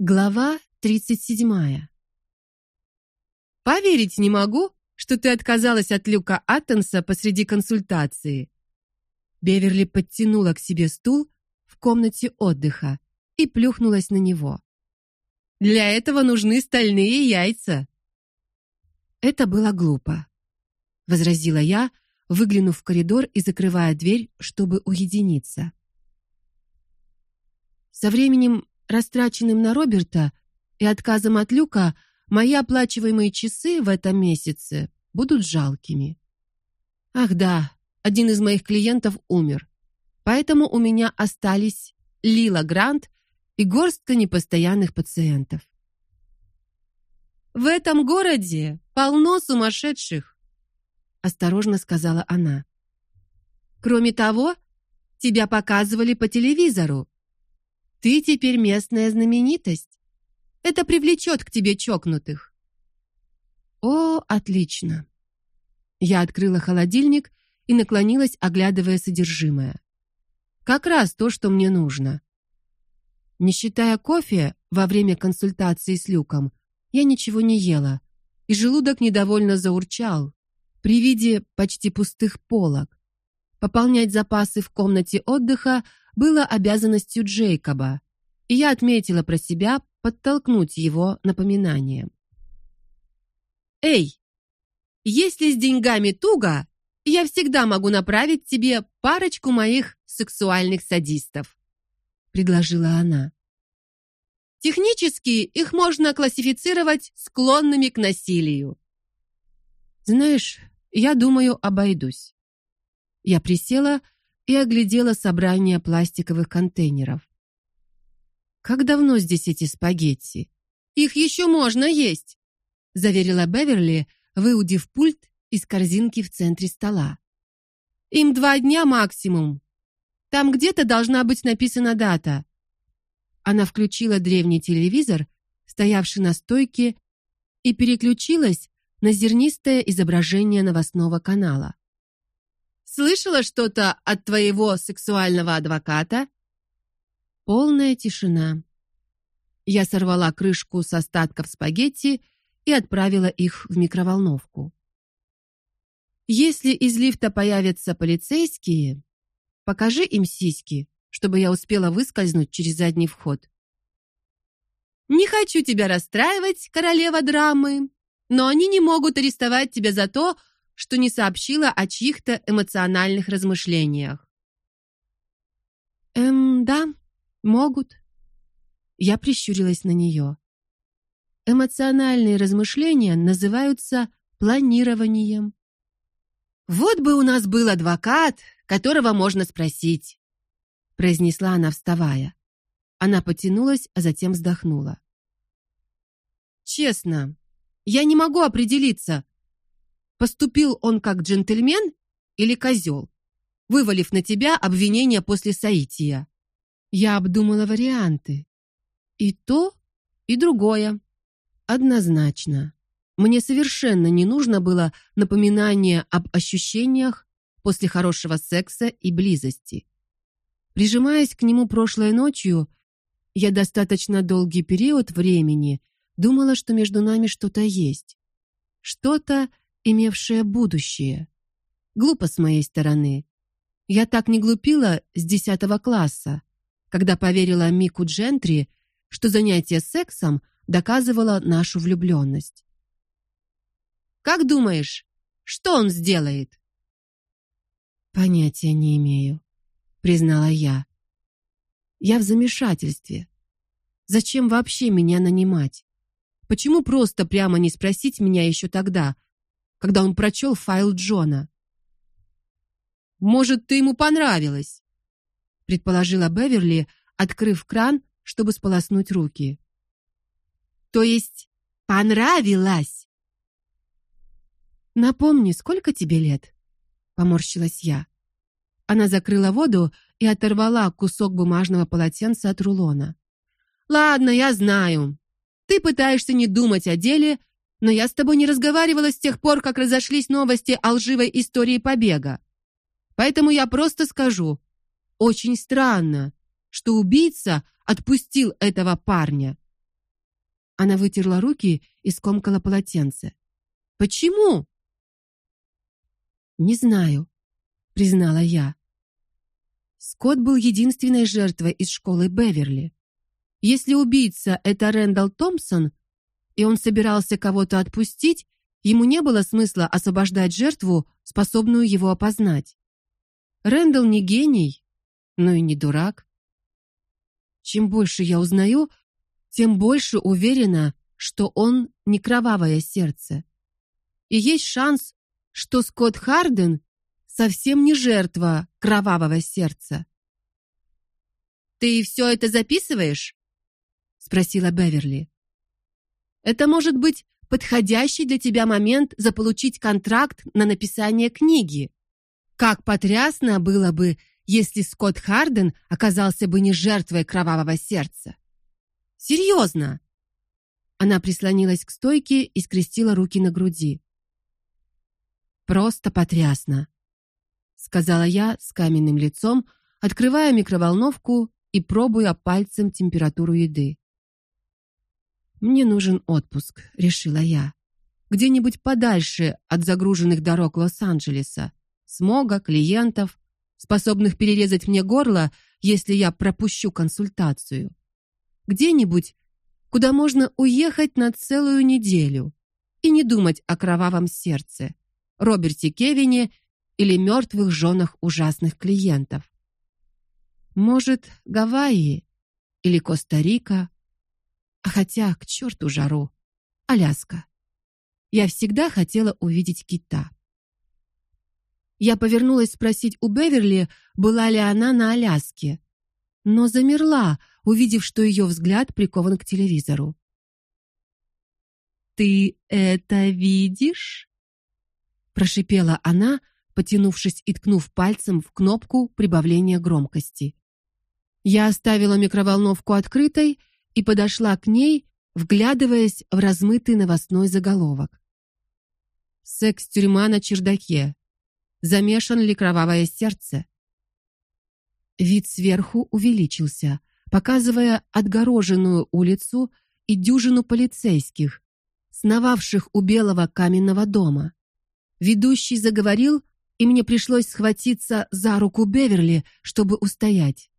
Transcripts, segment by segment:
Глава 37. Поверить не могу, что ты отказалась от Люка Аттенса посреди консультации. Беверли подтянула к себе стул в комнате отдыха и плюхнулась на него. Для этого нужны стальные яйца. Это было глупо, возразила я, выглянув в коридор и закрывая дверь, чтобы уединиться. Со временем растраченным на Роберта и отказом от Люка, мои оплачиваемые часы в этом месяце будут жалкими. Ах да, один из моих клиентов умер. Поэтому у меня остались Лила Грант и горстка непостоянных пациентов. В этом городе полно сумасшедших, осторожно сказала она. Кроме того, тебя показывали по телевизору. Ты теперь местная знаменитость. Это привлечет к тебе чокнутых. О, отлично. Я открыла холодильник и наклонилась, оглядывая содержимое. Как раз то, что мне нужно. Не считая кофе во время консультации с Люком, я ничего не ела, и желудок недовольно заурчал при виде почти пустых полок. Пополнять запасы в комнате отдыха было обязанностью Джейкоба, и я отметила про себя подтолкнуть его напоминанием. Эй, если с деньгами туго, я всегда могу направить тебе парочку моих сексуальных садистов, предложила она. Технически их можно классифицировать склонными к насилию. Знаешь, я думаю, обойдусь. Я присела и оглядела собрание пластиковых контейнеров. Как давно здесь эти спагетти? Их еще можно есть, заверила Беверли, выудив пульт из корзинки в центре стола. Им два дня максимум. Там где-то должна быть написана дата. Она включила древний телевизор, стоявший на стойке, и переключилась на зернистое изображение новостного канала. Слышала что-то от твоего сексуального адвоката? Полная тишина. Я сорвала крышку с остатков спагетти и отправила их в микроволновку. Если из лифта появятся полицейские, покажи им сиськи, чтобы я успела выскользнуть через задний вход. Не хочу тебя расстраивать, королева драмы, но они не могут арестовать тебя за то, что не сообщила о чьих-то эмоциональных размышлениях. Эм, да, могут. Я прищурилась на нее. Эмоциональные размышления называются планированием. Вот бы у нас был адвокат, которого можно спросить, произнесла она, вставая. Она потянулась, а затем вздохнула. Честно, я не могу определиться, Поступил он как джентльмен или козел, вывалив на тебя обвинение после соития? Я обдумала варианты. И то, и другое. Однозначно. Мне совершенно не нужно было напоминание об ощущениях после хорошего секса и близости. Прижимаясь к нему прошлой ночью, я достаточно долгий период времени думала, что между нами что-то есть. Что-то, имевшее будущее. Глупо с моей стороны. Я так не глупила с десятого класса, когда поверила Мику Джентри, что занятие сексом доказывало нашу влюбленность. Как думаешь, что он сделает? Понятия не имею, признала я. Я в замешательстве. Зачем вообще меня нанимать? Почему просто прямо не спросить меня еще тогда, когда он прочел файл Джона. Может, ты ему понравилась, предположила Беверли, открыв кран, чтобы сполоснуть руки. То есть понравилась? Напомни, сколько тебе лет? поморщилась я. Она закрыла воду и оторвала кусок бумажного полотенца от рулона. Ладно, я знаю. Ты пытаешься не думать о деле но я с тобой не разговаривала с тех пор, как разошлись новости о лживой истории побега. Поэтому я просто скажу: очень странно, что убийца отпустил этого парня. Она вытерла руки и скомкала полотенце. Почему? Не знаю, признала я. Скотт был единственной жертвой из школы Беверли. Если убийца это Рэндалл Томпсон, и он собирался кого-то отпустить, ему не было смысла освобождать жертву, способную его опознать. Рэндалл не гений, но и не дурак. Чем больше я узнаю, тем больше уверена, что он не кровавое сердце. И есть шанс, что Скотт Харден совсем не жертва кровавого сердца. Ты все это записываешь? спросила Беверли. Это может быть подходящий для тебя момент заполучить контракт на написание книги. Как потрясно было бы, если Скотт Харден оказался бы не жертвой кровавого сердца. Серьезно!» Она прислонилась к стойке и скрестила руки на груди. Просто потрясно, сказала я с каменным лицом, открывая микроволновку и пробуя пальцем температуру еды. Мне нужен отпуск, решила я. Где-нибудь подальше от загруженных дорог Лос-Анджелеса, смога, клиентов, способных перерезать мне горло, если я пропущу консультацию где-нибудь, куда можно уехать на целую неделю и не думать о кровавом сердце, Роберте Кевине или мертвых женах ужасных клиентов. Может, Гавайи или Коста-Рика, а хотя к черту жару, Аляска. Я всегда хотела увидеть кита. Я повернулась спросить у Беверли, была ли она на Аляске, но замерла, увидев, что ее взгляд прикован к телевизору. Ты это видишь? прошипела она, потянувшись и ткнув пальцем в кнопку прибавления громкости. Я оставила микроволновку открытой и подошла к ней, вглядываясь в размытый новостной заголовок. Секс-тюрьма на чердаке. Замешан ли кровавое сердце? Вид сверху увеличился, показывая отгороженную улицу и дюжину полицейских, сновавших у белого каменного дома. Ведущий заговорил, и мне пришлось схватиться за руку Беверли, чтобы устоять.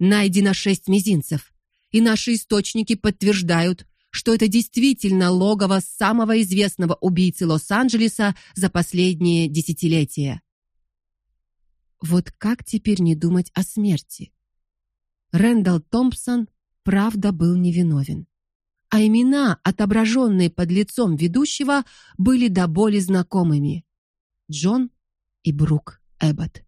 Найдено шесть мизинцев, и наши источники подтверждают, что это действительно логово самого известного убийцы Лос-Анджелеса за последние десятилетия. Вот как теперь не думать о смерти? Рэндалл Томпсон правда был невиновен. А имена, отображенные под лицом ведущего, были до боли знакомыми. Джон и Брук Эббот.